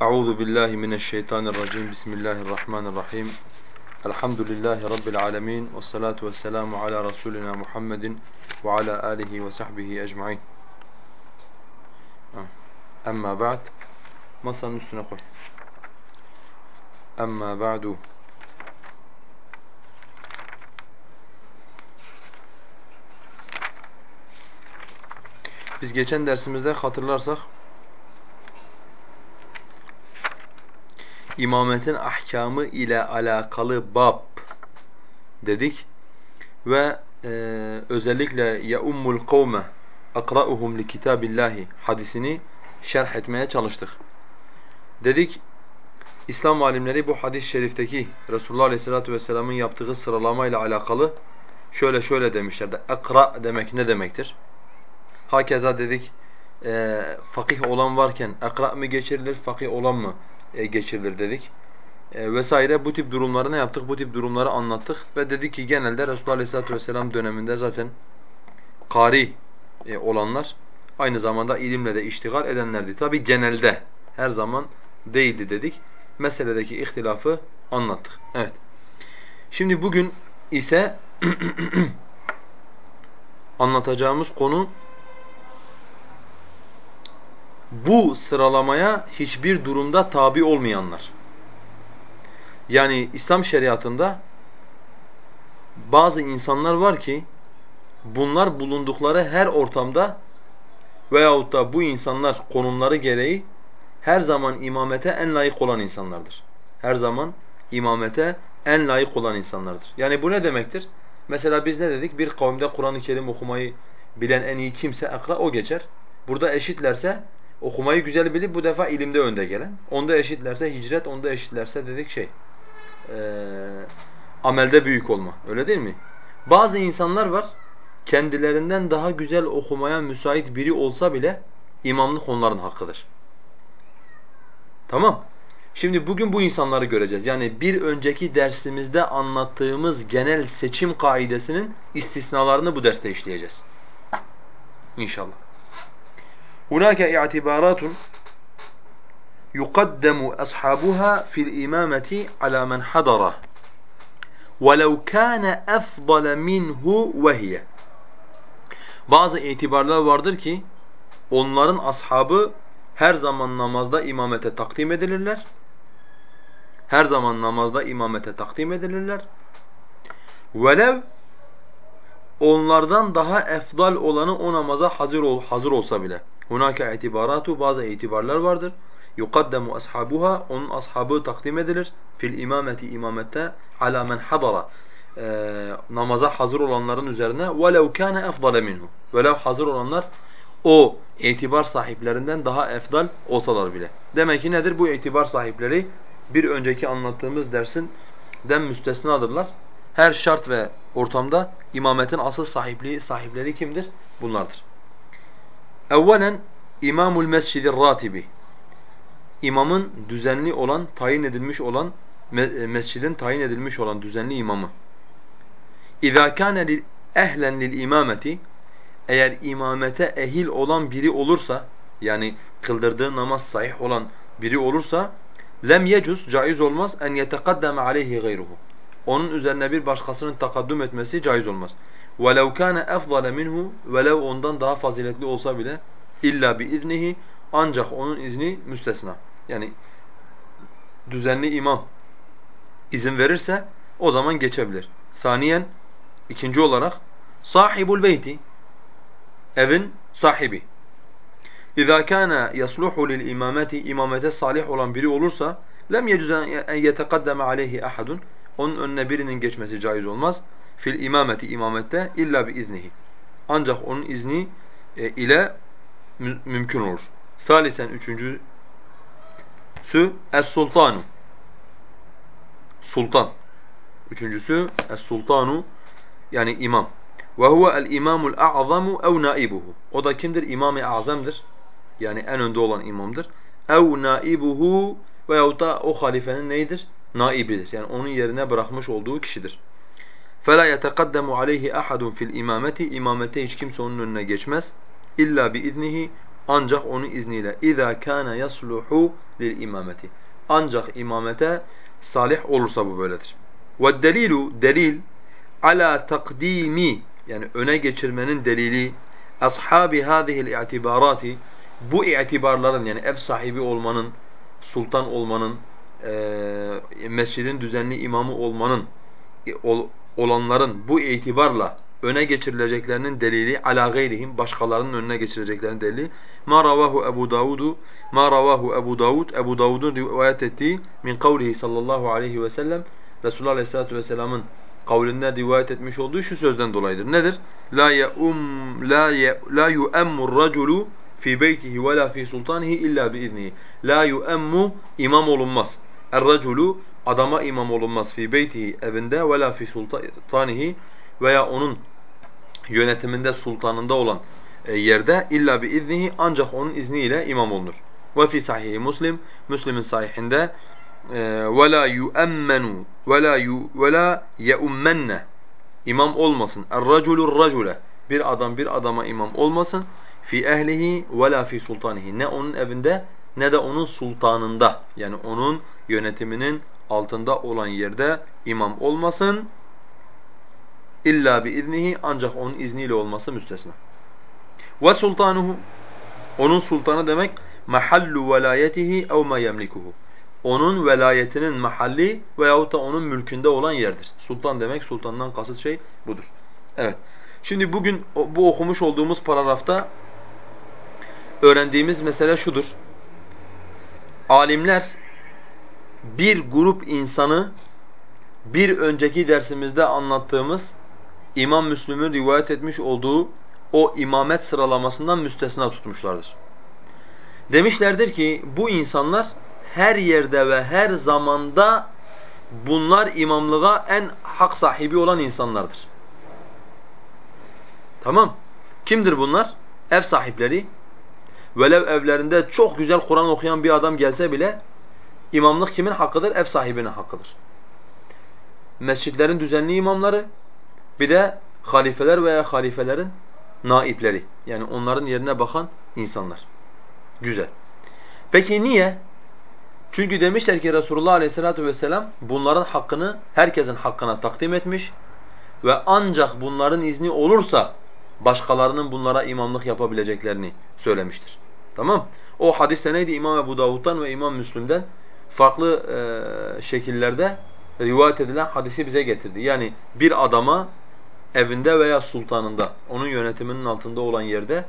Euzu billahi mineşşeytanirracim. Bismillahirrahmanirrahim. Elhamdülillahi rabbil alamin ve salatu vesselamu ala rasulina Muhammedin ve ala alihi ve sahbihi ecmaîn. Amma ba'd. Masanın üstüne koy. Amma ba'du. Biz geçen dersimizde hatırlarsak imametin ahkamı ile alakalı bab dedik ve e, özellikle ya ummul kavme akra'uhum li kitabillahi hadisini şerh etmeye çalıştık. Dedik İslam alimleri bu hadis-i şerifteki Resulullah Aleyhisselatü Vesselam'ın yaptığı sıralamayla alakalı şöyle şöyle demişlerdi. Ekra demek ne demektir? Hakeza dedik e, fakih olan varken ekra mı geçirilir, fakih olan mı geçirilir dedik. E, vesaire bu tip durumları ne yaptık? Bu tip durumları anlattık ve dedik ki genelde Resulullah Aleyhisselatü Vesselam döneminde zaten kari e, olanlar aynı zamanda ilimle de iştigal edenlerdi. Tabi genelde her zaman değildi dedik. Meseledeki ihtilafı anlattık. Evet. Şimdi bugün ise anlatacağımız konu bu sıralamaya hiçbir durumda tabi olmayanlar. Yani İslam şeriatında bazı insanlar var ki bunlar bulundukları her ortamda veyahut da bu insanlar konumları gereği her zaman imamete en layık olan insanlardır. Her zaman imamete en layık olan insanlardır. Yani bu ne demektir? Mesela biz ne dedik? Bir kavimde Kur'an-ı Kerim okumayı bilen en iyi kimse akla o geçer. Burada eşitlerse okumayı güzel bilip bu defa ilimde önde gelen. Onda eşitlerse hicret, onda eşitlerse dedik şey e, amelde büyük olma. Öyle değil mi? Bazı insanlar var kendilerinden daha güzel okumaya müsait biri olsa bile imamlık onların hakkıdır. Tamam. Şimdi bugün bu insanları göreceğiz. Yani bir önceki dersimizde anlattığımız genel seçim kaidesinin istisnalarını bu derste işleyeceğiz. İnşallah. Hunaka i'tibaratun yuqaddamu ashabuha fil imamati ala men hadara وَلَوْ كَانَ أَفْضَلَ مِنْهُ وَهِيَ Bazı itibarlar vardır ki onların ashabı her zaman namazda imamete takdim edilirler. Her zaman namazda imamete takdim edilirler. Velev onlardan daha efdal olanı o namaza hazır ol, hazır olsa bile. Hunaka itibaratu bazı itibarlar vardır. Yukaddamu ashabuha onun ashabı takdim edilir fil imameti imamette ala men hadara ee, namaza hazır olanların üzerine velev kana efdale minhu. Velev hazır olanlar o itibar sahiplerinden daha efdal olsalar bile. Demek ki nedir? Bu itibar sahipleri bir önceki anlattığımız dersin den müstesnadırlar. Her şart ve ortamda imametin asıl sahipliği sahipleri kimdir? Bunlardır. Evvelen İmamul Mescidir Ratibi. İmamın düzenli olan, tayin edilmiş olan mescidin tayin edilmiş olan düzenli imamı. İza kana ehlen lil imameti eğer imamete ehil olan biri olursa yani kıldırdığı namaz sahih olan biri olursa lem yecuz caiz olmaz en yetekaddeme aleyhi gayruhu. Onun üzerine bir başkasının takaddüm etmesi caiz olmaz. وَلَوْ كَانَ اَفْضَلَ minhu Velev ondan daha faziletli olsa bile illa biiznihi ancak onun izni müstesna. Yani düzenli imam izin verirse o zaman geçebilir. Saniyen ikinci olarak sahibul beyti evin sahibi. İza kana yasluhu lil imameti imamete salih olan biri olursa lem yecuz en yetekaddeme aleyhi ahadun onun önüne birinin geçmesi caiz olmaz. Fil imameti imamette illa bi iznihi. Ancak onun izni e, ile mü mümkün olur. Salisen üçüncüsü es-sultanu. Sultan. Üçüncüsü es-sultanu yani imam. Ve huve el-imamul a'zamu ev naibuhu. O da kimdir? İmam-ı Azam'dır. Yani en önde olan imamdır. Ev naibuhu veyahut da o halifenin neyidir? Naibidir. Yani onun yerine bırakmış olduğu kişidir. فَلَا يَتَقَدَّمُ عَلَيْهِ أَحَدٌ fil imameti İmamete hiç kimse onun önüne geçmez. İlla biiznihi Ancak onun izniyle. اِذَا كَانَ يَصْلُحُ لِلْاِمَامَةِ Ancak imamete salih olursa bu böyledir. وَالدَّلِيلُ Delil ala takdimi yani öne geçirmenin delili ashabi hadihi'l i'tibarati bu itibarların yani ev sahibi olmanın, sultan olmanın, e, mescidin düzenli imamı olmanın e, ol, olanların bu itibarla öne geçirileceklerinin delili ala gayrihim başkalarının önüne geçireceklerinin delili ma ravahu Ebu Davud ma ravahu Ebu Davud Ebu Davud'un rivayet ettiği min kavlihi sallallahu aleyhi ve sellem Resulullah aleyhissalatu vesselam'ın kavlinden rivayet etmiş olduğu şu sözden dolayıdır. Nedir? La um la ya, la yu'ammu raculu fi beytihi ve la fi sultanihi illa bi iznihi. La yu'ammu imam olunmaz. Er-raculu adama imam olunmaz fi beytihi evinde ve la fi sultanihi veya onun yönetiminde sultanında olan e, yerde illa bi iznihi ancak onun izniyle imam olunur. Ve fi sahihi Müslim Müslim'in sahihinde ve la yu'ammanu ve la ve la yeummenne imam olmasın. Er-raculur racule bir adam bir adama imam olmasın. Fi ehlihi ve la fi sultanihi ne onun evinde ne de onun sultanında yani onun yönetiminin altında olan yerde imam olmasın. İlla bi iznihi ancak onun izniyle olması müstesna. Ve sultanuhu onun sultanı demek mahallu velayetihi ev ma yemlikuhu onun velayetinin mahalli veyahut da onun mülkünde olan yerdir. Sultan demek, sultandan kasıt şey budur. Evet. Şimdi bugün bu okumuş olduğumuz paragrafta öğrendiğimiz mesele şudur. Alimler bir grup insanı bir önceki dersimizde anlattığımız İmam Müslüm'ün rivayet etmiş olduğu o imamet sıralamasından müstesna tutmuşlardır. Demişlerdir ki bu insanlar her yerde ve her zamanda bunlar imamlığa en hak sahibi olan insanlardır. Tamam. Kimdir bunlar? Ev sahipleri. Velev evlerinde çok güzel Kur'an okuyan bir adam gelse bile imamlık kimin hakkıdır? Ev sahibinin hakkıdır. Mescitlerin düzenli imamları bir de halifeler veya halifelerin naipleri. Yani onların yerine bakan insanlar. Güzel. Peki niye? Çünkü demişler ki Resulullah Aleyhisselatü vesselam bunların hakkını herkesin hakkına takdim etmiş ve ancak bunların izni olursa başkalarının bunlara imamlık yapabileceklerini söylemiştir. Tamam? O hadiste neydi? İmam Ebu Davud'dan ve İmam Müslim'den farklı e, şekillerde rivayet edilen hadisi bize getirdi. Yani bir adama evinde veya sultanında, onun yönetiminin altında olan yerde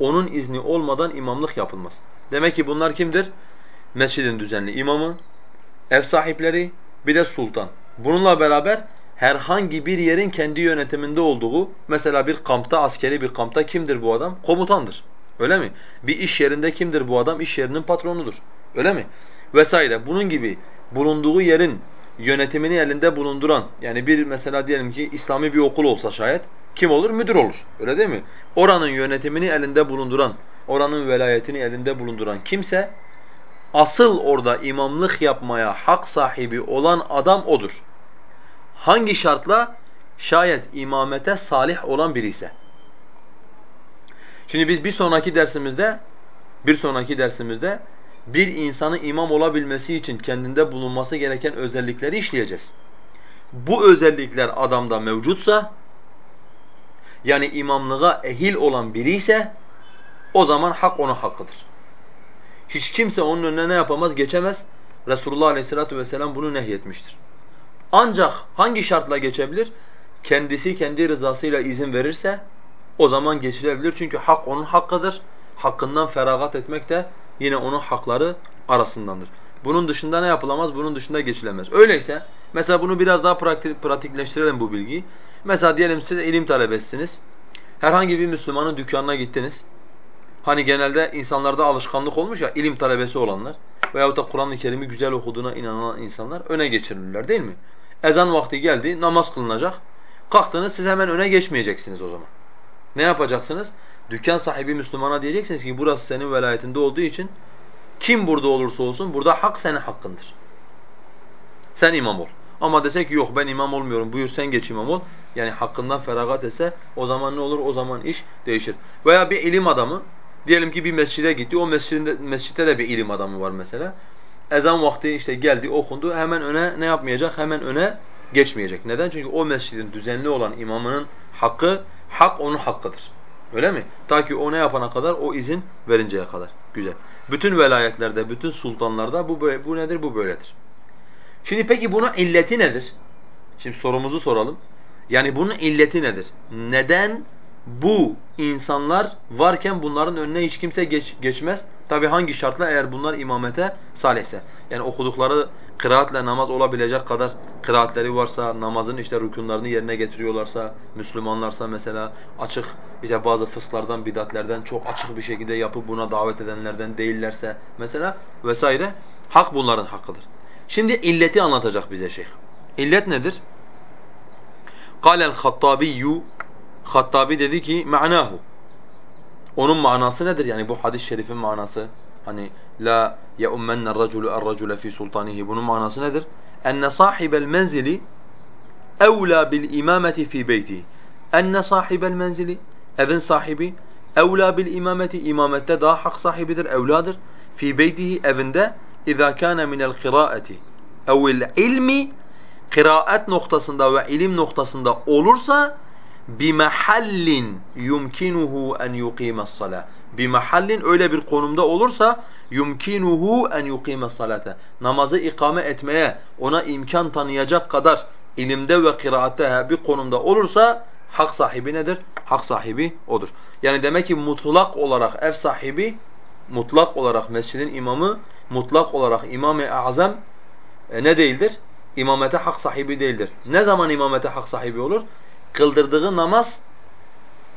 onun izni olmadan imamlık yapılmaz. Demek ki bunlar kimdir? mescidin düzenli imamı, ev sahipleri, bir de sultan. Bununla beraber herhangi bir yerin kendi yönetiminde olduğu, mesela bir kampta, askeri bir kampta kimdir bu adam? Komutandır. Öyle mi? Bir iş yerinde kimdir bu adam? İş yerinin patronudur. Öyle mi? Vesaire. Bunun gibi bulunduğu yerin yönetimini elinde bulunduran, yani bir mesela diyelim ki İslami bir okul olsa şayet, kim olur? Müdür olur. Öyle değil mi? Oranın yönetimini elinde bulunduran, oranın velayetini elinde bulunduran kimse, asıl orada imamlık yapmaya hak sahibi olan adam odur. Hangi şartla? Şayet imamete salih olan biri ise. Şimdi biz bir sonraki dersimizde bir sonraki dersimizde bir insanın imam olabilmesi için kendinde bulunması gereken özellikleri işleyeceğiz. Bu özellikler adamda mevcutsa yani imamlığa ehil olan biri ise o zaman hak ona hakkıdır. Hiç kimse onun önüne ne yapamaz? Geçemez. Resulullah Aleyhisselatü vesselam bunu nehyetmiştir. Ancak hangi şartla geçebilir? Kendisi kendi rızasıyla izin verirse o zaman geçilebilir. Çünkü hak onun hakkıdır. Hakkından feragat etmek de yine onun hakları arasındandır. Bunun dışında ne yapılamaz? Bunun dışında geçilemez. Öyleyse mesela bunu biraz daha pratik, pratikleştirelim bu bilgiyi. Mesela diyelim siz ilim talebesiniz. Herhangi bir Müslümanın dükkanına gittiniz. Hani genelde insanlarda alışkanlık olmuş ya ilim talebesi olanlar veyahut da Kur'an-ı Kerim'i güzel okuduğuna inanan insanlar öne geçirilirler değil mi? Ezan vakti geldi, namaz kılınacak. Kalktınız siz hemen öne geçmeyeceksiniz o zaman. Ne yapacaksınız? Dükkan sahibi Müslümana diyeceksiniz ki burası senin velayetinde olduğu için kim burada olursa olsun burada hak senin hakkındır. Sen imam ol. Ama desek yok ben imam olmuyorum buyur sen geç imam ol. Yani hakkından feragat etse o zaman ne olur? O zaman iş değişir. Veya bir ilim adamı Diyelim ki bir mescide gitti. O mescidinde, mescitte de bir ilim adamı var mesela. Ezan vakti işte geldi, okundu. Hemen öne ne yapmayacak? Hemen öne geçmeyecek. Neden? Çünkü o mescidin düzenli olan imamının hakkı, hak onun hakkıdır. Öyle mi? Ta ki o ne yapana kadar? O izin verinceye kadar. Güzel. Bütün velayetlerde, bütün sultanlarda bu, bu nedir? Bu böyledir. Şimdi peki bunun illeti nedir? Şimdi sorumuzu soralım. Yani bunun illeti nedir? Neden bu insanlar varken bunların önüne hiç kimse geç, geçmez? Tabi hangi şartla eğer bunlar imamete salihse. Yani okudukları kıraatle namaz olabilecek kadar kıraatleri varsa, namazın işte rükunlarını yerine getiriyorlarsa, Müslümanlarsa mesela açık işte bazı fısklardan, bidatlerden çok açık bir şekilde yapıp buna davet edenlerden değillerse mesela vesaire hak bunların hakkıdır. Şimdi illeti anlatacak bize şeyh. İllet nedir? قال الخطابي Hattabi dedi ki ma'nahu. Onun manası nedir? Yani bu hadis-i şerifin manası. Hani la ya er-raculu er-racule fi sultanihi. Bunun manası nedir? Enne sahibel menzili evla bil imameti fi beyti. Enne sahibel menzili evin sahibi evla bil imameti imamette daha hak sahibidir, evladır. Fi beytihi evinde اِذَا كَانَ مِنَ الْقِرَاءَةِ اَوْ الْعِلْمِ Kıraat noktasında ve ilim noktasında olursa bimahallin yumkinuhu en yuqimas salah. Bimahallin öyle bir konumda olursa yumkinuhu en yuqimas salate. Namazı ikame etmeye ona imkan tanıyacak kadar ilimde ve kıraatte bir konumda olursa hak sahibi nedir? Hak sahibi odur. Yani demek ki mutlak olarak ev sahibi, mutlak olarak mescidin imamı, mutlak olarak imam-ı azam e, ne değildir? İmamete hak sahibi değildir. Ne zaman imamete hak sahibi olur? kıldırdığı namaz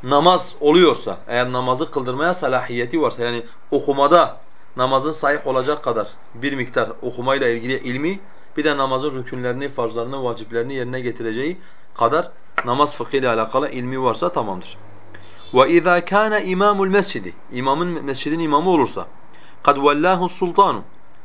namaz oluyorsa, eğer namazı kıldırmaya salahiyeti varsa yani okumada namazın sahih olacak kadar bir miktar okumayla ilgili ilmi bir de namazın rükünlerini, farzlarını, vaciplerini yerine getireceği kadar namaz fıkhı ile alakalı ilmi varsa tamamdır. وَاِذَا كَانَ اِمَامُ الْمَسْجِدِ İmamın mescidin imamı olursa قَدْ وَاللّٰهُ السُّلْطَانُ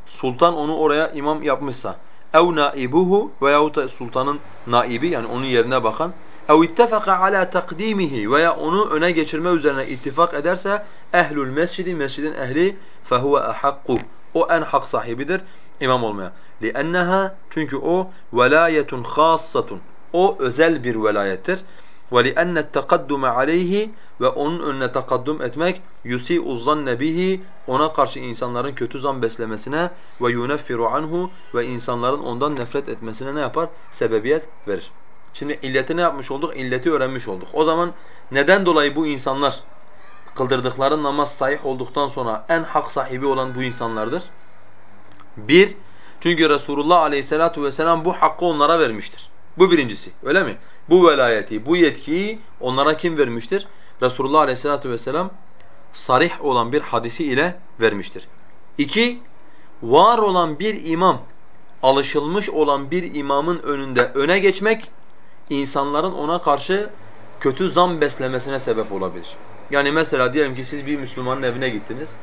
Sultan onu oraya imam yapmışsa اَوْ نَائِبُهُ veyahut da sultanın naibi yani onun yerine bakan اَوْ اتَّفَقَ عَلَى تَقْد۪يمِهِ veya onu öne geçirme üzerine ittifak ederse ehlül mescidi, mescidin ehli فَهُوَ اَحَقُّ O en hak sahibidir imam olmaya. لِأَنَّهَا Çünkü o velayetun خاصَّةٌ O özel bir velayettir. وَلِأَنَّ التَّقَدُّمَ عَلَيْهِ Ve onun önüne takaddum etmek يُسِيءُ الظَّنَّ بِهِ Ona karşı insanların kötü zan beslemesine ve يُنَفِّرُ anhu Ve insanların ondan nefret etmesine ne yapar? Sebebiyet verir. Şimdi illeti ne yapmış olduk? İlleti öğrenmiş olduk. O zaman neden dolayı bu insanlar kıldırdıkları namaz sahih olduktan sonra en hak sahibi olan bu insanlardır? Bir, çünkü Resulullah aleyhissalatu vesselam bu hakkı onlara vermiştir. Bu birincisi, öyle mi? Bu velayeti, bu yetkiyi onlara kim vermiştir? Resulullah aleyhissalatu vesselam sarih olan bir hadisi ile vermiştir. İki, var olan bir imam, alışılmış olan bir imamın önünde öne geçmek insanların ona karşı kötü zan beslemesine sebep olabilir. Yani mesela diyelim ki siz bir Müslümanın evine gittiniz.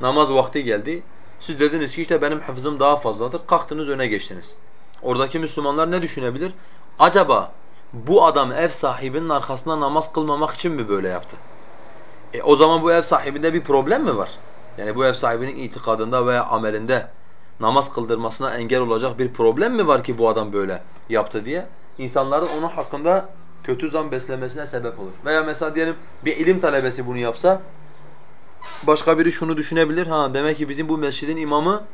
Namaz vakti geldi. Siz dediniz ki işte benim hafızım daha fazladır. Kalktınız öne geçtiniz. Oradaki Müslümanlar ne düşünebilir? Acaba bu adam ev sahibinin arkasında namaz kılmamak için mi böyle yaptı? E o zaman bu ev sahibinde bir problem mi var? Yani bu ev sahibinin itikadında veya amelinde namaz kıldırmasına engel olacak bir problem mi var ki bu adam böyle yaptı diye? İnsanların onun hakkında kötü zan beslemesine sebep olur. Veya mesela diyelim bir ilim talebesi bunu yapsa başka biri şunu düşünebilir. Ha demek ki bizim bu mescidin imamı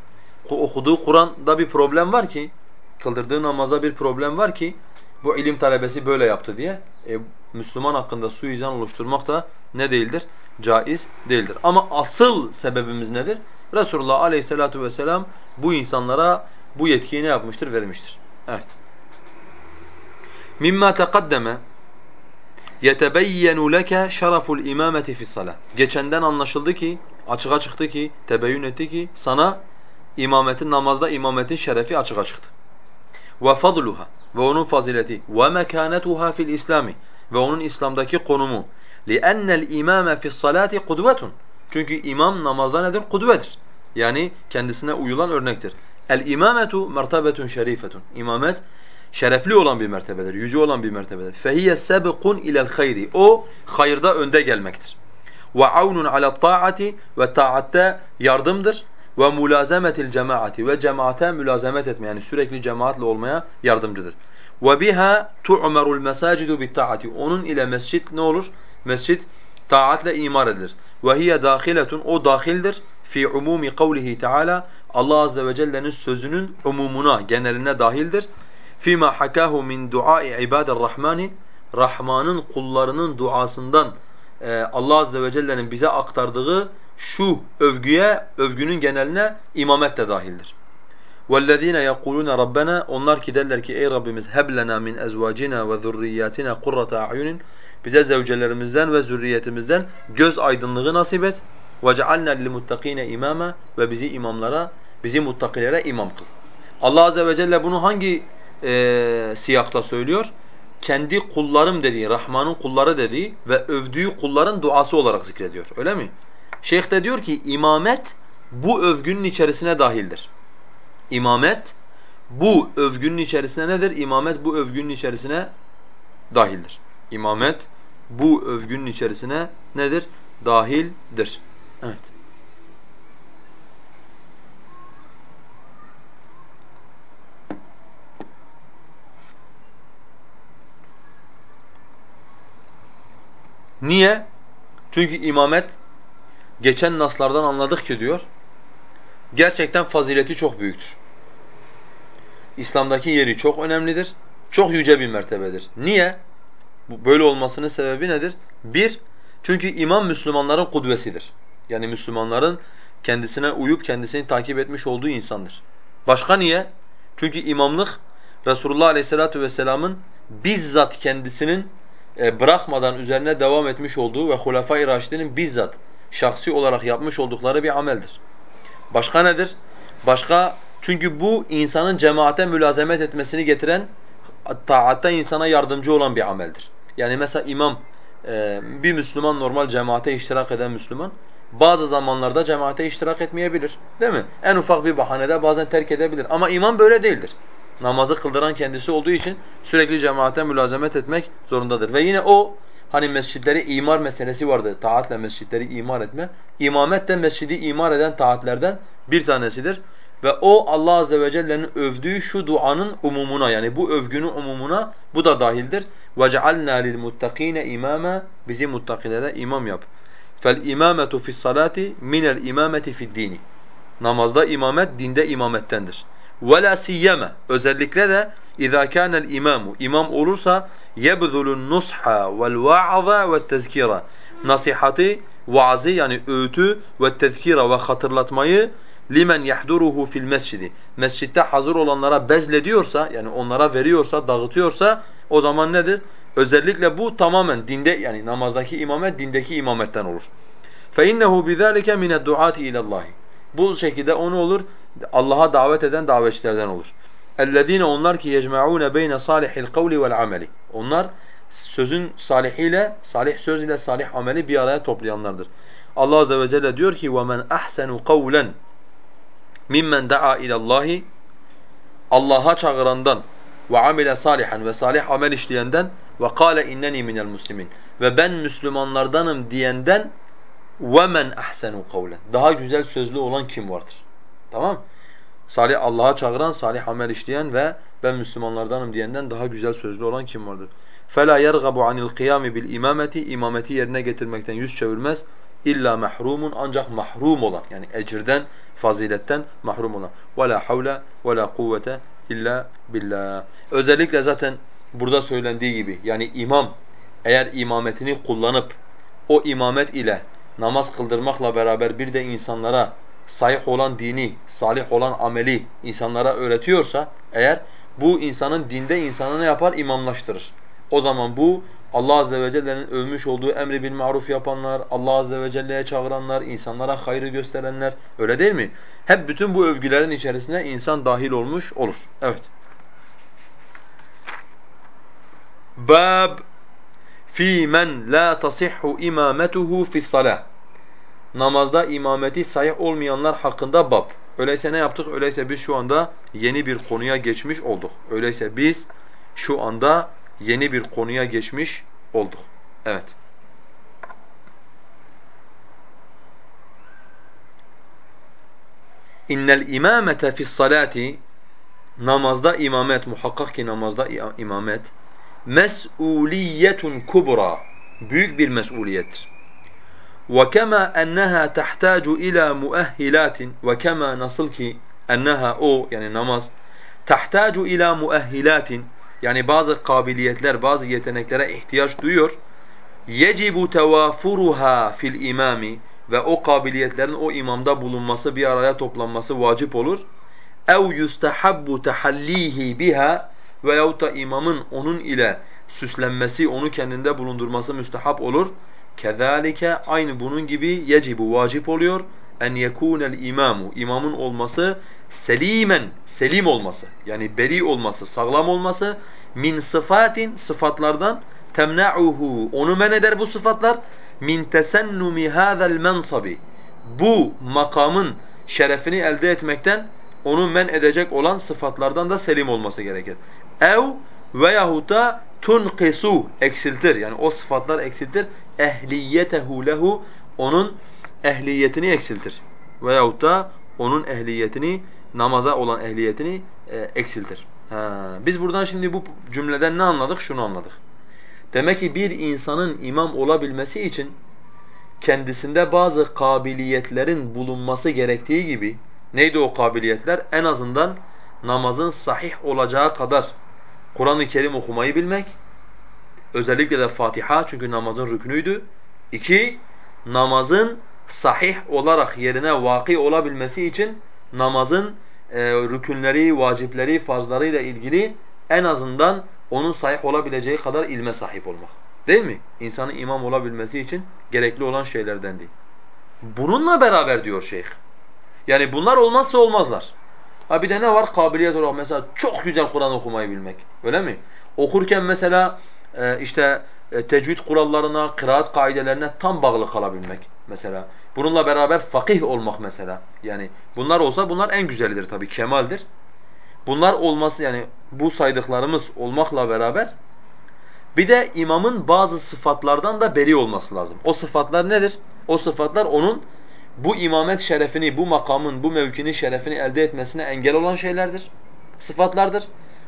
okuduğu Kur'an'da bir problem var ki kıldırdığı namazda bir problem var ki bu ilim talebesi böyle yaptı diye. E, Müslüman hakkında suizan oluşturmak da ne değildir? Caiz değildir. Ama asıl sebebimiz nedir? Resulullah aleyhissalatu vesselam bu insanlara bu yetkiyi ne yapmıştır? Vermiştir. Evet Mimma taqaddeme yetebeyyenu leke şereful imameti fi salah. Geçenden anlaşıldı ki, açığa çıktı ki, tebeyyün etti ki sana imametin namazda imametin şerefi açığa çıktı. Ve fadluha ve onun fazileti ve mekanetuha fil İslami ve onun İslam'daki konumu. لِأَنَّ الْاِمَامَ فِي الصَّلَاةِ قُدْوَةٌ Çünkü imam namazda nedir? Kudvedir. Yani kendisine uyulan örnektir. El-imametu mertebetun şerifetun. İmamet şerefli olan bir mertebedir, yüce olan bir mertebedir. فَهِيَ سَبْقٌ اِلَى الْخَيْرِ O, hayırda önde gelmektir. Ve aunun ala taati ve taatte yardımdır. Ve mulazemetil cemaati ve cemaate mülazemet etme yani sürekli cemaatle olmaya yardımcıdır. Ve biha tu'merul mesacidu bit taati. Onun ile mescit ne olur? Mescit taatle imar edilir. Ve hiye dahiletun o dahildir fi umumi kavlihi Teala Allah azze ve celle'nin sözünün umumuna, geneline dahildir. Fima hakahu min duai ibadir rahmani Rahman'ın kullarının duasından e, Allah azze ve celle'nin bize aktardığı şu övgüye, övgünün geneline imamet de dahildir. وَالَّذ۪ينَ يَقُولُونَ رَبَّنَا Onlar ki derler ki ey Rabbimiz هَبْ لَنَا مِنْ أَزْوَاجِنَا وَذُرِّيَّاتِنَا قُرَّةَ أَعْيُنٍ Bize zevcelerimizden ve zürriyetimizden göz aydınlığı nasip et. وَجَعَلْنَا لِلْمُتَّقِينَ imama Ve bizi imamlara, bizi muttakilere imam kıl. Allah azze ve celle bunu hangi e, siyakta söylüyor? Kendi kullarım dediği, Rahman'ın kulları dediği ve övdüğü kulların duası olarak zikrediyor. Öyle mi? Şeyh de diyor ki imamet bu övgünün içerisine dahildir. İmamet bu övgünün içerisine nedir? İmamet bu övgünün içerisine dahildir. İmamet bu övgünün içerisine nedir? Dahildir. Evet. Niye? Çünkü imamet geçen naslardan anladık ki diyor, gerçekten fazileti çok büyüktür. İslam'daki yeri çok önemlidir, çok yüce bir mertebedir. Niye? Böyle olmasının sebebi nedir? Bir, çünkü imam Müslümanların kudvesidir. Yani Müslümanların kendisine uyup kendisini takip etmiş olduğu insandır. Başka niye? Çünkü imamlık Resulullah Aleyhisselatü Vesselam'ın bizzat kendisinin bırakmadan üzerine devam etmiş olduğu ve Hulefai Raşidinin bizzat şahsi olarak yapmış oldukları bir ameldir. Başka nedir? Başka çünkü bu insanın cemaate mülazemet etmesini getiren taatta insana yardımcı olan bir ameldir. Yani mesela imam e, bir Müslüman normal cemaate iştirak eden Müslüman bazı zamanlarda cemaate iştirak etmeyebilir. Değil mi? En ufak bir bahanede bazen terk edebilir. Ama imam böyle değildir Namazı kıldıran kendisi olduğu için sürekli cemaate mülazemet etmek zorundadır. Ve yine o hani mescitleri imar meselesi vardı. Taatle mescitleri imar etme. İmamet de mescidi imar eden taatlerden bir tanesidir. Ve o Allah azze ve celle'nin övdüğü şu duanın umumuna yani bu övgünün umumuna bu da dahildir. وَجَعَلْنَا لِلْمُتَّقِينَ imama Bizi muttakilere imam yap. فَالْاِمَامَةُ فِي الصَّلَاةِ مِنَ الْاِمَامَةِ فِي الدِّينِ Namazda imamet dinde imamettendir. وَلَا سِيَّمَ Özellikle de اِذَا كَانَ الْاِمَامُ İmam olursa يَبْذُلُ النُّصْحَ وَالْوَعْظَ وَالتَّذْكِيرَ Nasihati, vaazı yani öğütü ve tezkira ve hatırlatmayı limen yahduruhu fil mescidi. Mescitte hazır olanlara bezlediyorsa yani onlara veriyorsa, dağıtıyorsa o zaman nedir? Özellikle bu tamamen dinde yani namazdaki imamet dindeki imametten olur. فَاِنَّهُ بِذَٰلِكَ مِنَ الدُّعَاتِ اِلَى اللّٰهِ Bu şekilde onu olur, Allah'a davet eden davetçilerden olur. اَلَّذ۪ينَ onlar ki يَجْمَعُونَ بَيْنَ صَالِحِ الْقَوْلِ وَالْعَمَلِ Onlar sözün salihiyle, salih söz ile salih ameli bir araya toplayanlardır. Allah azze ve celle diyor ki وَمَنْ أَحْسَنُ قَوْلًا مِمَّنْ دَعَا اِلَى اللّٰهِ Allah'a çağırandan ve amile salihan ve salih amel işleyenden ve kâle inneni minel muslimin ve ben Müslümanlardanım diyenden ve men ahsenu kavlen. Daha güzel sözlü olan kim vardır? Tamam? Salih Allah'a çağıran, salih amel işleyen ve ben Müslümanlardanım diyenden daha güzel sözlü olan kim vardır? فَلَا يَرْغَبُ عَنِ الْقِيَامِ بِالْاِمَامَةِ İmameti yerine getirmekten yüz çevirmez. İlla mahrumun ancak mahrum olan yani ecirden, faziletten mahrum olan. وَلَا حَوْلَ وَلَا قُوَّةَ illa billah. Özellikle zaten burada söylendiği gibi yani imam eğer imametini kullanıp o imamet ile namaz kıldırmakla beraber bir de insanlara sahih olan dini, salih olan ameli insanlara öğretiyorsa eğer bu insanın dinde insanı ne yapar? İmamlaştırır. O zaman bu Allah azze ve celle'nin övmüş olduğu emri bil maruf yapanlar, Allah azze ve celle'ye çağıranlar, insanlara hayrı gösterenler öyle değil mi? Hep bütün bu övgülerin içerisine insan dahil olmuş olur. Evet. Bab fi men la tasihhu imametuhu fi salah. Namazda imameti sahih olmayanlar hakkında bab. Öyleyse ne yaptık? Öyleyse biz şu anda yeni bir konuya geçmiş olduk. Öyleyse biz şu anda yeni bir konuya geçmiş olduk. Evet. İnnel imamete fi's salati namazda imamet muhakkak ki namazda imamet mes'uliyetun kubra büyük bir mesuliyettir. Ve kema enneha tahtaju ila muahhilatin ve kema nasıl ki enneha o yani namaz tahtaju ila muahhilatin yani bazı kabiliyetler, bazı yeteneklere ihtiyaç duyuyor. Yecibu tevafuruha fil imami ve o kabiliyetlerin o imamda bulunması, bir araya toplanması vacip olur. اَوْ يُسْتَحَبُّ تَحَلِّيهِ biha veyahut da imamın onun ile süslenmesi, onu kendinde bulundurması müstehap olur. Kezalike aynı bunun gibi yecibu vacip oluyor. En yekunel imamu imamın olması selimen selim olması yani beri olması, sağlam olması min sıfatin sıfatlardan temna'uhu onu men eder bu sıfatlar min tesennumi hada'l mensabi bu makamın şerefini elde etmekten onu men edecek olan sıfatlardan da selim olması gerekir. Ev veyahut da tunqisu eksiltir. Yani o sıfatlar eksiltir. Ehliyetehu lehu onun ehliyetini eksiltir. Veyahut da onun ehliyetini namaza olan ehliyetini e, eksiltir. Ha. Biz buradan şimdi bu cümleden ne anladık? Şunu anladık. Demek ki bir insanın imam olabilmesi için kendisinde bazı kabiliyetlerin bulunması gerektiği gibi neydi o kabiliyetler? En azından namazın sahih olacağı kadar Kur'an-ı Kerim okumayı bilmek, özellikle de Fatiha çünkü namazın rüknüydü. İki, namazın sahih olarak yerine vaki olabilmesi için namazın e, rükünleri, vacipleri, farzlarıyla ilgili en azından onun sahih olabileceği kadar ilme sahip olmak. Değil mi? İnsanın imam olabilmesi için gerekli olan şeylerden değil. Bununla beraber diyor şeyh. Yani bunlar olmazsa olmazlar. Ha bir de ne var? Kabiliyet olarak mesela çok güzel Kur'an okumayı bilmek. Öyle mi? Okurken mesela e, işte e, tecvid kurallarına, kıraat kaidelerine tam bağlı kalabilmek mesela. Bununla beraber fakih olmak mesela. Yani bunlar olsa bunlar en güzelidir tabii, kemaldir. Bunlar olması yani bu saydıklarımız olmakla beraber bir de imamın bazı sıfatlardan da beri olması lazım. O sıfatlar nedir? O sıfatlar onun bu imamet şerefini, bu makamın, bu mevkinin şerefini elde etmesine engel olan şeylerdir, sıfatlardır.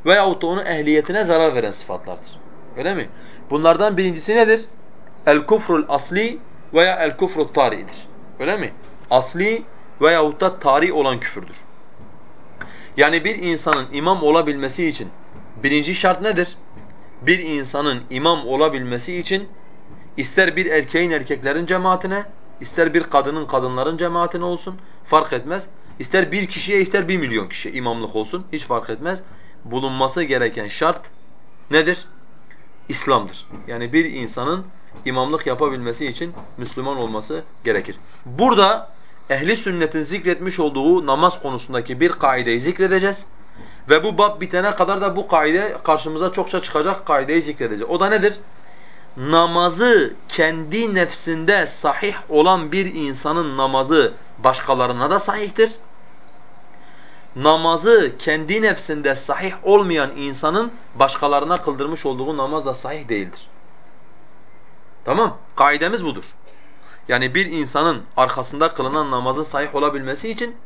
Veyahut da onun ehliyetine zarar veren sıfatlardır. Öyle mi? Bunlardan birincisi nedir? El-kufrul asli veya el-kufrul tari'idir. Öyle mi? Asli veyahut da tari olan küfürdür. Yani bir insanın imam olabilmesi için birinci şart nedir? Bir insanın imam olabilmesi için ister bir erkeğin erkeklerin cemaatine, ister bir kadının kadınların cemaatine olsun fark etmez. İster bir kişiye ister bir milyon kişiye imamlık olsun hiç fark etmez. Bulunması gereken şart nedir? İslam'dır. Yani bir insanın imamlık yapabilmesi için Müslüman olması gerekir. Burada ehli sünnetin zikretmiş olduğu namaz konusundaki bir kaideyi zikredeceğiz. Ve bu bab bitene kadar da bu kaide karşımıza çokça çıkacak kaideyi zikredeceğiz. O da nedir? Namazı kendi nefsinde sahih olan bir insanın namazı başkalarına da sahihtir. Namazı kendi nefsinde sahih olmayan insanın başkalarına kıldırmış olduğu namaz da sahih değildir. Tamam? Kaidemiz budur. Yani bir insanın arkasında kılınan namazın sahih olabilmesi için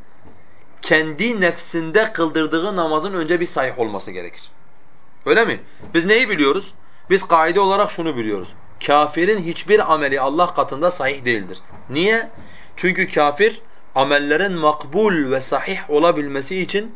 kendi nefsinde kıldırdığı namazın önce bir sahih olması gerekir. Öyle mi? Biz neyi biliyoruz? Biz kaide olarak şunu biliyoruz. Kafirin hiçbir ameli Allah katında sahih değildir. Niye? Çünkü kafir amellerin makbul ve sahih olabilmesi için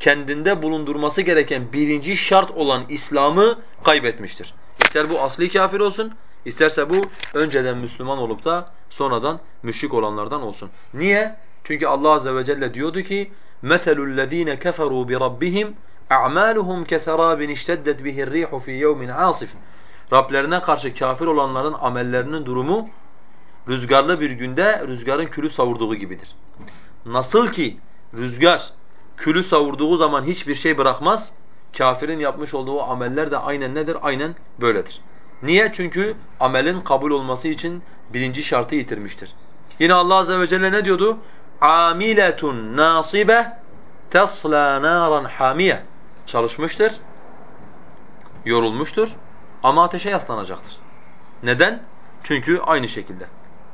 kendinde bulundurması gereken birinci şart olan İslam'ı kaybetmiştir. İster bu asli kafir olsun, isterse bu önceden Müslüman olup da sonradan müşrik olanlardan olsun. Niye? Çünkü Allah azze ve celle diyordu ki: "Meselul lezine keferu bi rabbihim a'maluhum kesarabin işteddet bihi'r rihu fi yevmin asif." Rablerine karşı kafir olanların amellerinin durumu rüzgarlı bir günde rüzgarın külü savurduğu gibidir. Nasıl ki rüzgar külü savurduğu zaman hiçbir şey bırakmaz, kafirin yapmış olduğu ameller de aynen nedir? Aynen böyledir. Niye? Çünkü amelin kabul olması için birinci şartı yitirmiştir. Yine Allah azze ve celle ne diyordu? amiletun nasibe tesla naran hamiye. Çalışmıştır, yorulmuştur ama ateşe yaslanacaktır. Neden? Çünkü aynı şekilde.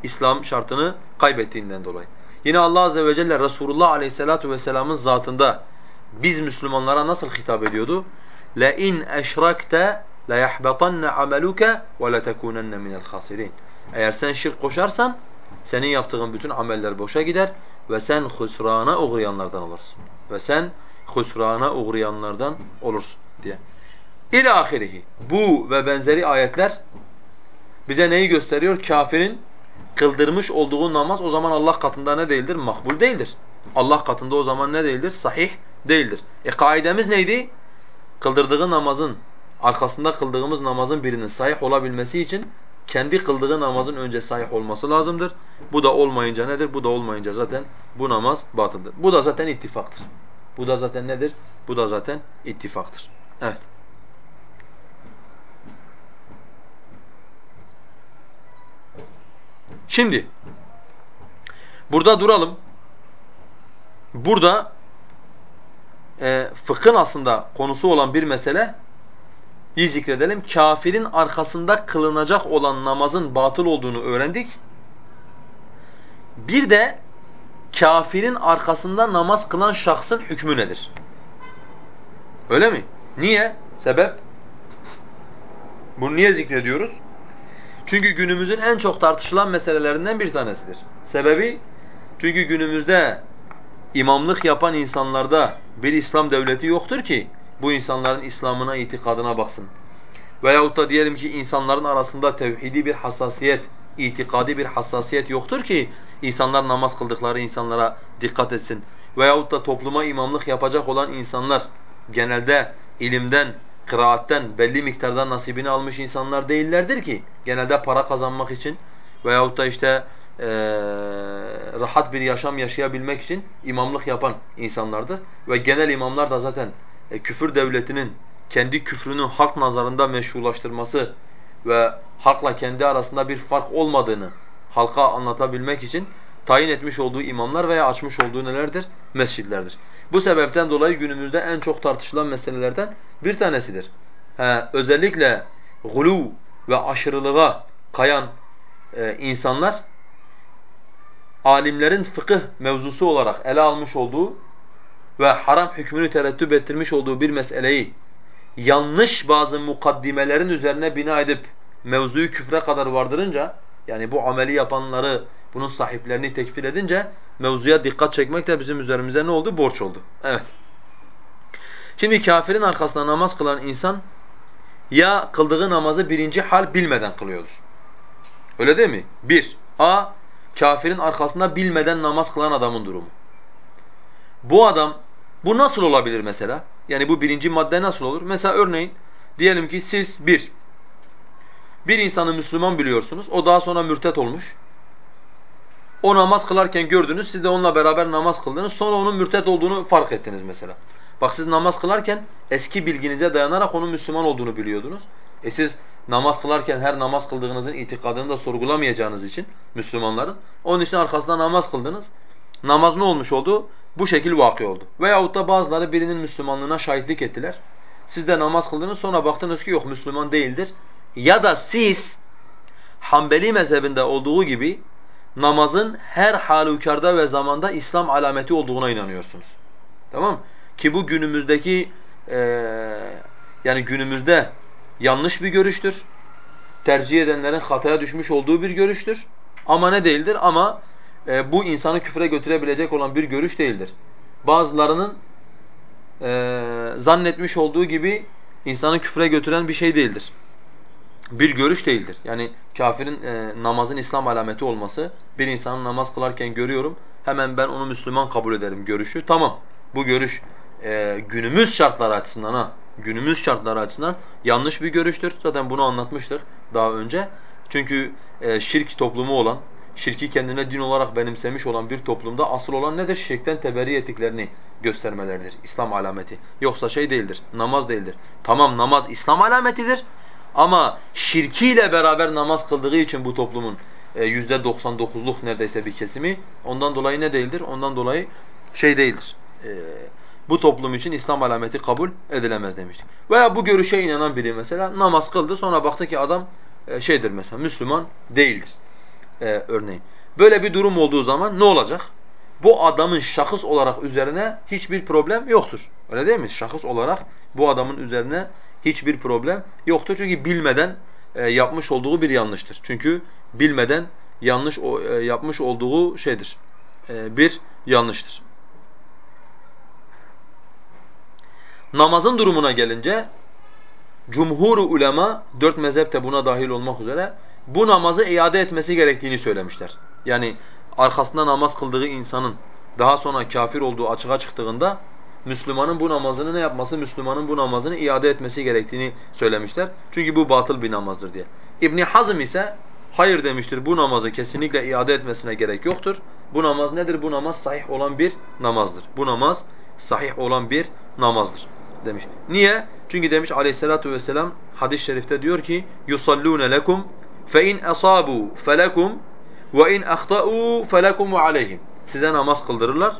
İslam şartını kaybettiğinden dolayı. Yine Allah azze ve celle Resulullah aleyhissalatu vesselam'ın zatında biz Müslümanlara nasıl hitap ediyordu? La in eşrakte la yahbatanna amaluka ve la takunanna minel khasirin. Eğer sen şirk koşarsan senin yaptığın bütün ameller boşa gider ve sen husrana uğrayanlardan olursun. Ve sen husrana uğrayanlardan olursun diye. İlâ ahirihi. Bu ve benzeri ayetler bize neyi gösteriyor? Kafirin kıldırmış olduğu namaz o zaman Allah katında ne değildir? Makbul değildir. Allah katında o zaman ne değildir? Sahih değildir. E kaidemiz neydi? Kıldırdığı namazın, arkasında kıldığımız namazın birinin sahih olabilmesi için kendi kıldığı namazın önce sahih olması lazımdır. Bu da olmayınca nedir? Bu da olmayınca zaten bu namaz batıldır. Bu da zaten ittifaktır. Bu da zaten nedir? Bu da zaten ittifaktır. Evet. Şimdi burada duralım. Burada e, fıkhın aslında konusu olan bir mesele iyi zikredelim. Kafirin arkasında kılınacak olan namazın batıl olduğunu öğrendik. Bir de kafirin arkasında namaz kılan şahsın hükmü nedir? Öyle mi? Niye? Sebep? Bunu niye zikrediyoruz? Çünkü günümüzün en çok tartışılan meselelerinden bir tanesidir. Sebebi çünkü günümüzde imamlık yapan insanlarda bir İslam devleti yoktur ki bu insanların İslam'ına, itikadına baksın. Veyahut da diyelim ki insanların arasında tevhidi bir hassasiyet, itikadi bir hassasiyet yoktur ki insanlar namaz kıldıkları insanlara dikkat etsin. Veyahut da topluma imamlık yapacak olan insanlar genelde ilimden, kıraatten belli miktarda nasibini almış insanlar değillerdir ki genelde para kazanmak için veyahut da işte e, rahat bir yaşam yaşayabilmek için imamlık yapan insanlardır. Ve genel imamlar da zaten e, küfür devletinin kendi küfrünü halk nazarında meşrulaştırması ve halkla kendi arasında bir fark olmadığını halka anlatabilmek için tayin etmiş olduğu imamlar veya açmış olduğu nelerdir? Mescitlerdir. Bu sebepten dolayı günümüzde en çok tartışılan meselelerden bir tanesidir. He, özellikle gulu ve aşırılığa kayan e, insanlar alimlerin fıkıh mevzusu olarak ele almış olduğu ve haram hükmünü terettüp ettirmiş olduğu bir meseleyi yanlış bazı mukaddimelerin üzerine bina edip mevzuyu küfre kadar vardırınca yani bu ameli yapanları, bunun sahiplerini tekfir edince mevzuya dikkat çekmek de bizim üzerimize ne oldu? Borç oldu. Evet. Şimdi kafirin arkasında namaz kılan insan ya kıldığı namazı birinci hal bilmeden kılıyordur. Öyle değil mi? Bir, A. Kafirin arkasında bilmeden namaz kılan adamın durumu. Bu adam, bu nasıl olabilir mesela? Yani bu birinci madde nasıl olur? Mesela örneğin, diyelim ki siz bir, bir insanı Müslüman biliyorsunuz, o daha sonra mürtet olmuş. O namaz kılarken gördünüz, siz de onunla beraber namaz kıldınız, sonra onun mürtet olduğunu fark ettiniz mesela. Bak siz namaz kılarken eski bilginize dayanarak onun Müslüman olduğunu biliyordunuz. E siz namaz kılarken her namaz kıldığınızın itikadını da sorgulamayacağınız için Müslümanların onun için arkasında namaz kıldınız. Namaz ne olmuş oldu? Bu şekil vakı oldu. Veyahut da bazıları birinin Müslümanlığına şahitlik ettiler. Siz de namaz kıldınız sonra baktınız ki yok Müslüman değildir. Ya da siz Hanbeli mezhebinde olduğu gibi namazın her halükarda ve zamanda İslam alameti olduğuna inanıyorsunuz. Tamam Ki bu günümüzdeki e, yani günümüzde yanlış bir görüştür. Tercih edenlerin hataya düşmüş olduğu bir görüştür. Ama ne değildir? Ama e, bu insanı küfre götürebilecek olan bir görüş değildir. Bazılarının e, zannetmiş olduğu gibi insanı küfre götüren bir şey değildir. Bir görüş değildir. Yani kafirin e, namazın İslam alameti olması, bir insanın namaz kılarken görüyorum, hemen ben onu Müslüman kabul ederim görüşü. Tamam, bu görüş e, günümüz şartları açısından ha, günümüz şartları açısından yanlış bir görüştür. Zaten bunu anlatmıştık daha önce. Çünkü e, şirk toplumu olan, şirki kendine din olarak benimsemiş olan bir toplumda asıl olan nedir? Şirkten teberri ettiklerini göstermeleridir. İslam alameti. Yoksa şey değildir, namaz değildir. Tamam namaz İslam alametidir ama şirkiyle beraber namaz kıldığı için bu toplumun e, yüzde 99'luk neredeyse bir kesimi ondan dolayı ne değildir? Ondan dolayı şey değildir. E, bu toplum için İslam alameti kabul edilemez demiştik. Veya bu görüşe inanan biri mesela namaz kıldı sonra baktı ki adam e, şeydir mesela Müslüman değildir e, örneğin. Böyle bir durum olduğu zaman ne olacak? bu adamın şahıs olarak üzerine hiçbir problem yoktur. Öyle değil mi? Şahıs olarak bu adamın üzerine hiçbir problem yoktur. Çünkü bilmeden e, yapmış olduğu bir yanlıştır. Çünkü bilmeden yanlış e, yapmış olduğu şeydir. E, bir yanlıştır. Namazın durumuna gelince cumhur ulema dört mezhep de buna dahil olmak üzere bu namazı iade etmesi gerektiğini söylemişler. Yani arkasında namaz kıldığı insanın daha sonra kafir olduğu açığa çıktığında Müslümanın bu namazını ne yapması? Müslümanın bu namazını iade etmesi gerektiğini söylemişler. Çünkü bu batıl bir namazdır diye. İbn Hazm ise hayır demiştir. Bu namazı kesinlikle iade etmesine gerek yoktur. Bu namaz nedir? Bu namaz sahih olan bir namazdır. Bu namaz sahih olan bir namazdır demiş. Niye? Çünkü demiş Aleyhissalatu vesselam hadis-i şerifte diyor ki yusallune lekum felekum ve in ahtau felekum ve aleyhim. Size namaz kıldırırlar.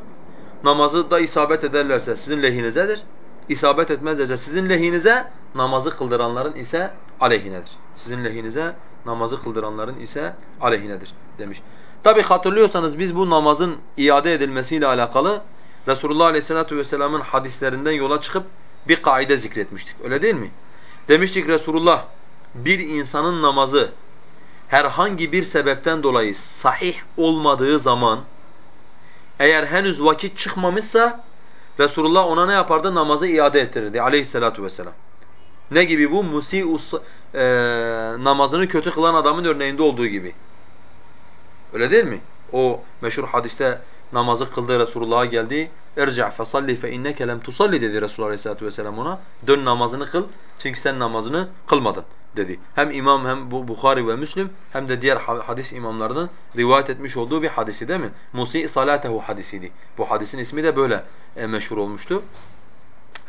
Namazı da isabet ederlerse sizin lehinizedir. İsabet etmezlerse sizin lehinize, namazı kıldıranların ise aleyhinedir. Sizin lehinize, namazı kıldıranların ise aleyhinedir demiş. Tabi hatırlıyorsanız biz bu namazın iade edilmesiyle alakalı Resulullah Aleyhisselatü Vesselam'ın hadislerinden yola çıkıp bir kaide zikretmiştik. Öyle değil mi? Demiştik Resulullah bir insanın namazı herhangi bir sebepten dolayı sahih olmadığı zaman eğer henüz vakit çıkmamışsa Resulullah ona ne yapardı? Namazı iade ettirirdi aleyhissalatu vesselam. Ne gibi bu? Musi'us e, namazını kötü kılan adamın örneğinde olduğu gibi. Öyle değil mi? O meşhur hadiste namazı kıldı Resulullah'a geldi. "Erci' fe salli fe inneke lem tusalli" dedi Resulullah Aleyhissalatu vesselam ona. "Dön namazını kıl çünkü sen namazını kılmadın." Dedi. Hem İmam hem bu Bukhari ve Müslim hem de diğer hadis imamlarının rivayet etmiş olduğu bir hadisi değil mi? Musi salatehu hadisiydi. Bu hadisin ismi de böyle e, meşhur olmuştu.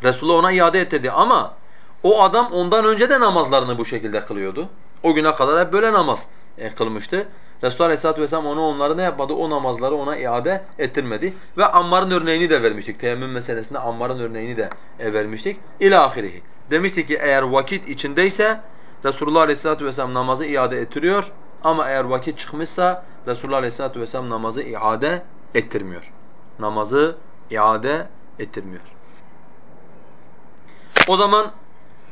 Resulullah ona iade et dedi ama o adam ondan önce de namazlarını bu şekilde kılıyordu. O güne kadar hep böyle namaz e, kılmıştı. Resulullah Aleyhisselatü Vesselam onu onları ne yapmadı? O namazları ona iade ettirmedi. Ve Ammar'ın örneğini de vermiştik. Teyemmüm meselesinde Ammar'ın örneğini de e, vermiştik. İlâ ahirihi. Demiştik ki eğer vakit içindeyse Resulullah Aleyhisselatü Vesselam namazı iade ettiriyor. Ama eğer vakit çıkmışsa Resulullah Aleyhisselatü Vesselam namazı iade ettirmiyor. Namazı iade ettirmiyor. O zaman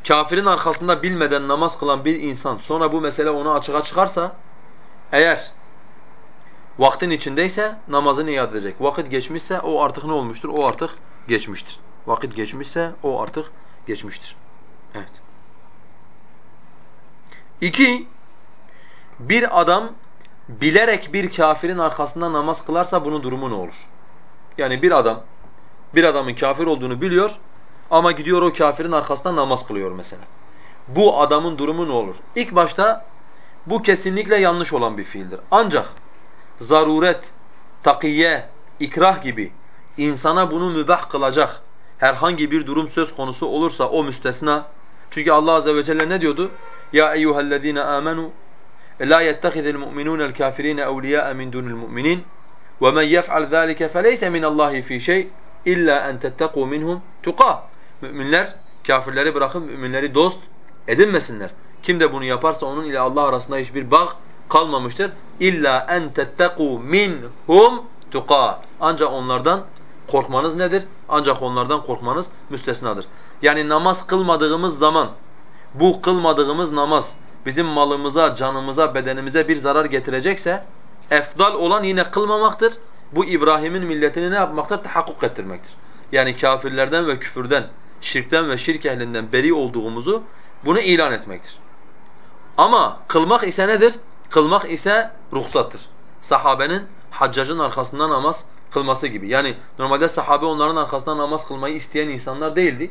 kafirin arkasında bilmeden namaz kılan bir insan sonra bu mesele onu açığa çıkarsa eğer vaktin içindeyse namazını iade edecek. Vakit geçmişse o artık ne olmuştur? O artık geçmiştir. Vakit geçmişse o artık geçmiştir. Evet. İki, bir adam bilerek bir kafirin arkasında namaz kılarsa bunun durumu ne olur? Yani bir adam, bir adamın kafir olduğunu biliyor ama gidiyor o kafirin arkasında namaz kılıyor mesela. Bu adamın durumu ne olur? İlk başta bu kesinlikle yanlış olan bir fiildir. Ancak zaruret, takiye, ikrah gibi insana bunu mübah kılacak herhangi bir durum söz konusu olursa o müstesna. Çünkü Allah azze ve celle ne diyordu? Ya eyyuhellezine amenu la yettehidul mu'minunel kafirine evliya min dunil mu'minin ve men yef'al zalika feleyse min Allahi fi şey illa en tettequ minhum tuqa. Müminler kafirleri bırakıp müminleri dost edinmesinler. Kim de bunu yaparsa onun ile Allah arasında hiçbir bağ kalmamıştır. İlla en tettequ minhum tuqa. Ancak onlardan korkmanız nedir? Ancak onlardan korkmanız müstesnadır. Yani namaz kılmadığımız zaman bu kılmadığımız namaz bizim malımıza, canımıza, bedenimize bir zarar getirecekse efdal olan yine kılmamaktır. Bu İbrahim'in milletini ne yapmaktır? Tahakkuk ettirmektir. Yani kafirlerden ve küfürden, şirkten ve şirk ehlinden beri olduğumuzu bunu ilan etmektir. Ama kılmak ise nedir? Kılmak ise ruhsattır. Sahabenin haccacın arkasından namaz kılması gibi. Yani normalde sahabe onların arkasından namaz kılmayı isteyen insanlar değildi.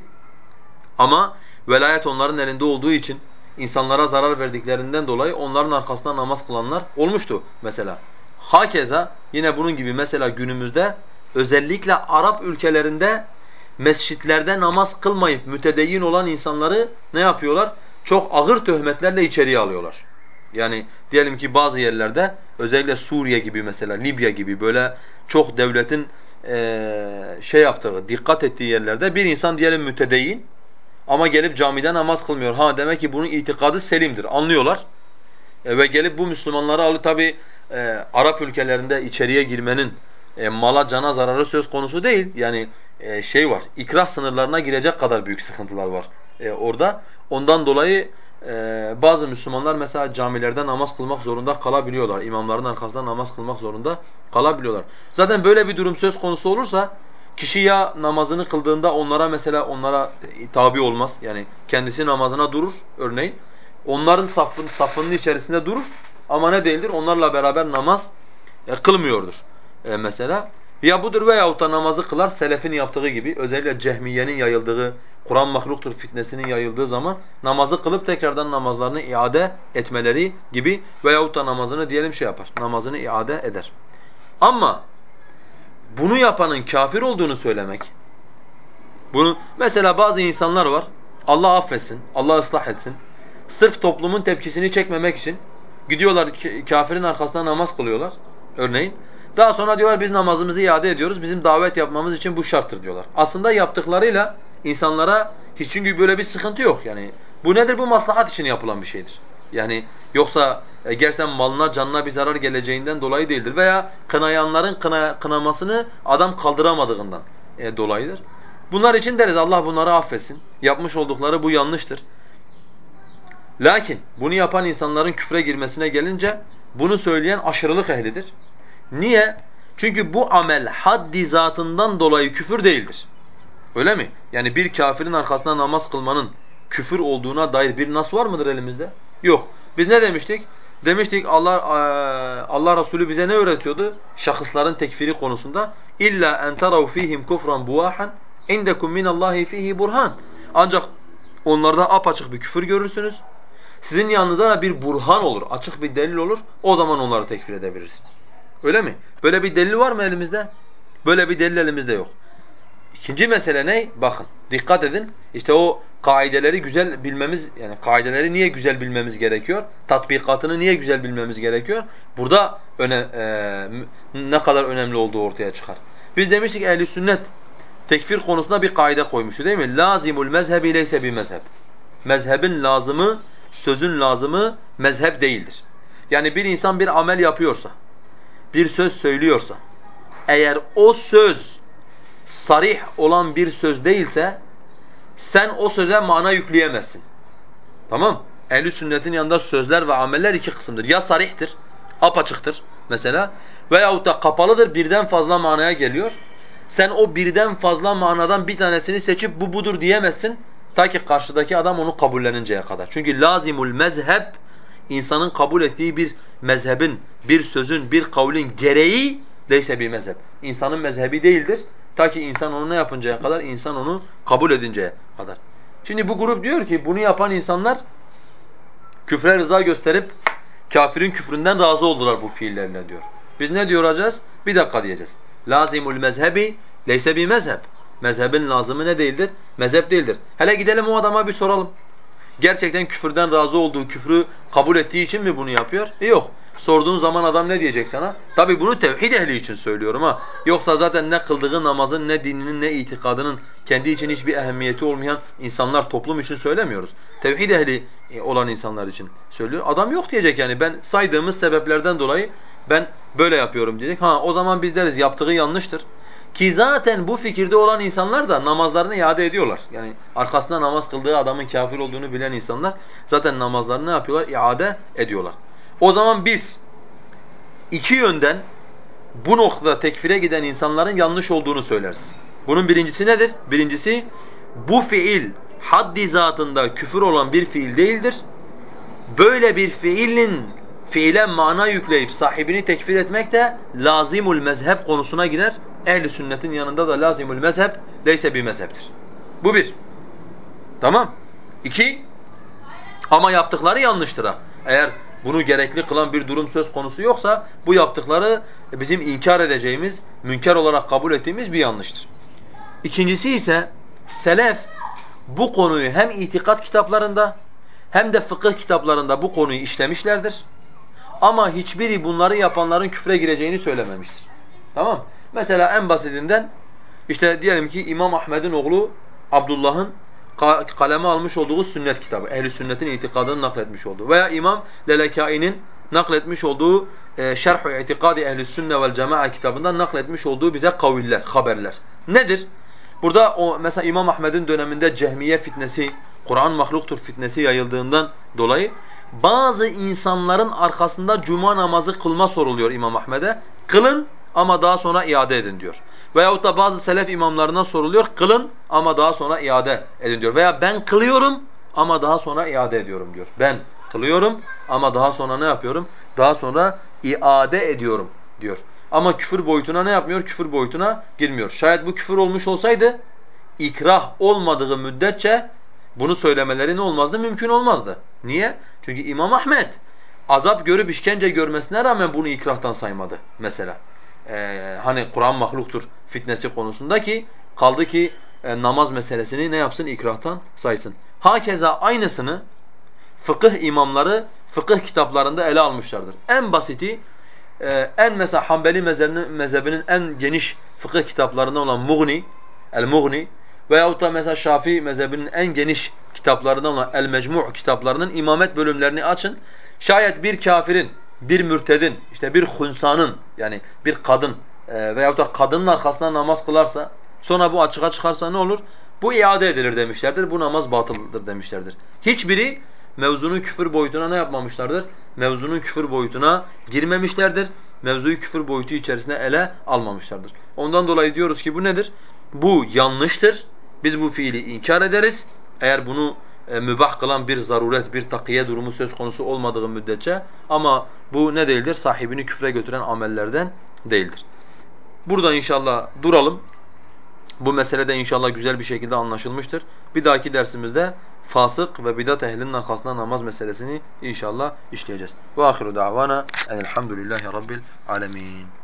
Ama velayet onların elinde olduğu için insanlara zarar verdiklerinden dolayı onların arkasından namaz kılanlar olmuştu mesela. Hakeza yine bunun gibi mesela günümüzde özellikle Arap ülkelerinde mescitlerde namaz kılmayıp mütedeyyin olan insanları ne yapıyorlar? çok ağır töhmetlerle içeriye alıyorlar. Yani diyelim ki bazı yerlerde özellikle Suriye gibi mesela Libya gibi böyle çok devletin şey yaptığı, dikkat ettiği yerlerde bir insan diyelim mütedeyyin ama gelip camide namaz kılmıyor. Ha demek ki bunun itikadı selimdir. Anlıyorlar. E, ve gelip bu Müslümanları alıp tabi e, Arap ülkelerinde içeriye girmenin e, mala cana zararı söz konusu değil. Yani e, şey var, ikrah sınırlarına girecek kadar büyük sıkıntılar var e, orada. Ondan dolayı e, bazı Müslümanlar mesela camilerde namaz kılmak zorunda kalabiliyorlar. İmamların arkasında namaz kılmak zorunda kalabiliyorlar. Zaten böyle bir durum söz konusu olursa kişi ya namazını kıldığında onlara mesela onlara tabi olmaz. Yani kendisi namazına durur örneğin. Onların safın, safının içerisinde durur ama ne değildir? Onlarla beraber namaz e, kılmıyordur e, mesela. Ya budur veyahut da namazı kılar selefin yaptığı gibi özellikle cehmiyenin yayıldığı, Kur'an mahluktur fitnesinin yayıldığı zaman namazı kılıp tekrardan namazlarını iade etmeleri gibi veyahut da namazını diyelim şey yapar, namazını iade eder. Ama bunu yapanın kafir olduğunu söylemek, bunu mesela bazı insanlar var, Allah affetsin, Allah ıslah etsin, sırf toplumun tepkisini çekmemek için gidiyorlar kafirin arkasında namaz kılıyorlar örneğin. Daha sonra diyorlar biz namazımızı iade ediyoruz. Bizim davet yapmamız için bu şarttır diyorlar. Aslında yaptıklarıyla insanlara hiç çünkü böyle bir sıkıntı yok. Yani bu nedir? Bu maslahat için yapılan bir şeydir. Yani yoksa e, gerçekten malına canına bir zarar geleceğinden dolayı değildir. Veya kınayanların kına, kınamasını adam kaldıramadığından e, dolayıdır. Bunlar için deriz Allah bunları affetsin. Yapmış oldukları bu yanlıştır. Lakin bunu yapan insanların küfre girmesine gelince bunu söyleyen aşırılık ehlidir. Niye? Çünkü bu amel haddi zatından dolayı küfür değildir. Öyle mi? Yani bir kafirin arkasında namaz kılmanın küfür olduğuna dair bir nas var mıdır elimizde? Yok. Biz ne demiştik? Demiştik Allah Allah Resulü bize ne öğretiyordu? Şahısların tekfiri konusunda illa en tarav fihim kufran buwahan indekum minallahi fihi burhan. Ancak onlarda apaçık bir küfür görürsünüz. Sizin yanınızda da bir burhan olur, açık bir delil olur. O zaman onları tekfir edebilirsiniz. Öyle mi? Böyle bir delil var mı elimizde? Böyle bir delil elimizde yok. İkinci mesele ne? Bakın dikkat edin. İşte o kaideleri güzel bilmemiz yani kaideleri niye güzel bilmemiz gerekiyor? Tatbikatını niye güzel bilmemiz gerekiyor? Burada öne, e, ne kadar önemli olduğu ortaya çıkar. Biz demiştik ehli sünnet tekfir konusunda bir kaide koymuştu değil mi? Lazimul mezhebi leyse bir mezheb. Mezhebin lazımı, sözün lazımı mezhep değildir. Yani bir insan bir amel yapıyorsa, bir söz söylüyorsa, eğer o söz sarih olan bir söz değilse, sen o söze mana yükleyemezsin. Tamam? Ehl-i sünnetin yanında sözler ve ameller iki kısımdır. Ya sarihtir, apaçıktır mesela veyahut da kapalıdır, birden fazla manaya geliyor. Sen o birden fazla manadan bir tanesini seçip bu budur diyemezsin. Ta ki karşıdaki adam onu kabulleninceye kadar. Çünkü lazimul mezheb insanın kabul ettiği bir mezhebin, bir sözün, bir kavlin gereği değilse bir mezhep. İnsanın mezhebi değildir. Ta ki insan onu ne yapıncaya kadar? insan onu kabul edinceye kadar. Şimdi bu grup diyor ki bunu yapan insanlar küfre rıza gösterip kafirin küfründen razı oldular bu fiillerine diyor. Biz ne diyoracağız? Bir dakika diyeceğiz. Lazimul mezhebi leyse bir mezhep. Mezhebin lazımı ne değildir? Mezhep değildir. Hele gidelim o adama bir soralım. Gerçekten küfürden razı olduğu, küfrü kabul ettiği için mi bunu yapıyor? E yok. Sorduğun zaman adam ne diyecek sana? Tabi bunu tevhid ehli için söylüyorum ha. Yoksa zaten ne kıldığı namazın, ne dininin, ne itikadının kendi için hiçbir ehemmiyeti olmayan insanlar, toplum için söylemiyoruz. Tevhid ehli olan insanlar için söylüyor. Adam yok diyecek yani ben saydığımız sebeplerden dolayı ben böyle yapıyorum diyecek. Ha o zaman biz deriz yaptığı yanlıştır. Ki zaten bu fikirde olan insanlar da namazlarını iade ediyorlar. Yani arkasında namaz kıldığı adamın kafir olduğunu bilen insanlar zaten namazlarını ne yapıyorlar? İade ediyorlar. O zaman biz iki yönden bu noktada tekfire giden insanların yanlış olduğunu söyleriz. Bunun birincisi nedir? Birincisi bu fiil haddi zatında küfür olan bir fiil değildir. Böyle bir fiilin fiile mana yükleyip sahibini tekfir etmek de lazimul mezhep konusuna girer. Ehli sünnetin yanında da lazimul mezhep leyse bir mezheptir. Bu bir. Tamam. İki. Ama yaptıkları yanlıştır ha. Eğer bunu gerekli kılan bir durum söz konusu yoksa bu yaptıkları bizim inkar edeceğimiz, münker olarak kabul ettiğimiz bir yanlıştır. İkincisi ise selef bu konuyu hem itikat kitaplarında hem de fıkıh kitaplarında bu konuyu işlemişlerdir. Ama hiçbiri bunları yapanların küfre gireceğini söylememiştir. Tamam Mesela en basitinden işte diyelim ki İmam Ahmed'in oğlu Abdullah'ın kaleme almış olduğu sünnet kitabı. Ehli sünnetin itikadını nakletmiş olduğu. Veya İmam Lelekai'nin nakletmiş olduğu e, Şerh-ü İtikadi Ehl-i Sünne vel Cema'a kitabından nakletmiş olduğu bize kaviller, haberler. Nedir? Burada o mesela İmam Ahmed'in döneminde cehmiye fitnesi, Kur'an mahluktur fitnesi yayıldığından dolayı bazı insanların arkasında cuma namazı kılma soruluyor İmam Ahmed'e. Kılın ama daha sonra iade edin diyor. Veyahut da bazı selef imamlarına soruluyor. Kılın ama daha sonra iade edin diyor. Veya ben kılıyorum ama daha sonra iade ediyorum diyor. Ben kılıyorum ama daha sonra ne yapıyorum? Daha sonra iade ediyorum diyor. Ama küfür boyutuna ne yapmıyor? Küfür boyutuna girmiyor. Şayet bu küfür olmuş olsaydı ikrah olmadığı müddetçe bunu söylemeleri ne olmazdı? Mümkün olmazdı. Niye? Çünkü İmam Ahmed azap görüp işkence görmesine rağmen bunu ikrahtan saymadı mesela. Ee, hani Kur'an mahluktur fitnesi konusunda ki kaldı ki e, namaz meselesini ne yapsın? İkrahtan saysın. Hakeza aynısını fıkıh imamları fıkıh kitaplarında ele almışlardır. En basiti e, en mesela Hanbeli mezhebinin, mezhebinin en geniş fıkıh kitaplarından olan Mughni, El-Mughni veyahut da mesela Şafii mezhebinin en geniş kitaplarından olan El-Mecmu' kitaplarının imamet bölümlerini açın. Şayet bir kafirin, bir mürtedin, işte bir hunsanın yani bir kadın e, veyahut da kadının arkasından namaz kılarsa sonra bu açığa çıkarsa ne olur? Bu iade edilir demişlerdir. Bu namaz batıldır demişlerdir. Hiçbiri mevzunun küfür boyutuna ne yapmamışlardır? Mevzunun küfür boyutuna girmemişlerdir. Mevzuyu küfür boyutu içerisine ele almamışlardır. Ondan dolayı diyoruz ki bu nedir? Bu yanlıştır. Biz bu fiili inkar ederiz. Eğer bunu e, mübah kılan bir zaruret, bir takiye durumu söz konusu olmadığı müddetçe ama bu ne değildir? Sahibini küfre götüren amellerden değildir. Burada inşallah duralım. Bu mesele de inşallah güzel bir şekilde anlaşılmıştır. Bir dahaki dersimizde fasık ve bidat ehlinin arkasında namaz meselesini inşallah işleyeceğiz. Ve ahiru davana elhamdülillahi rabbil alemin.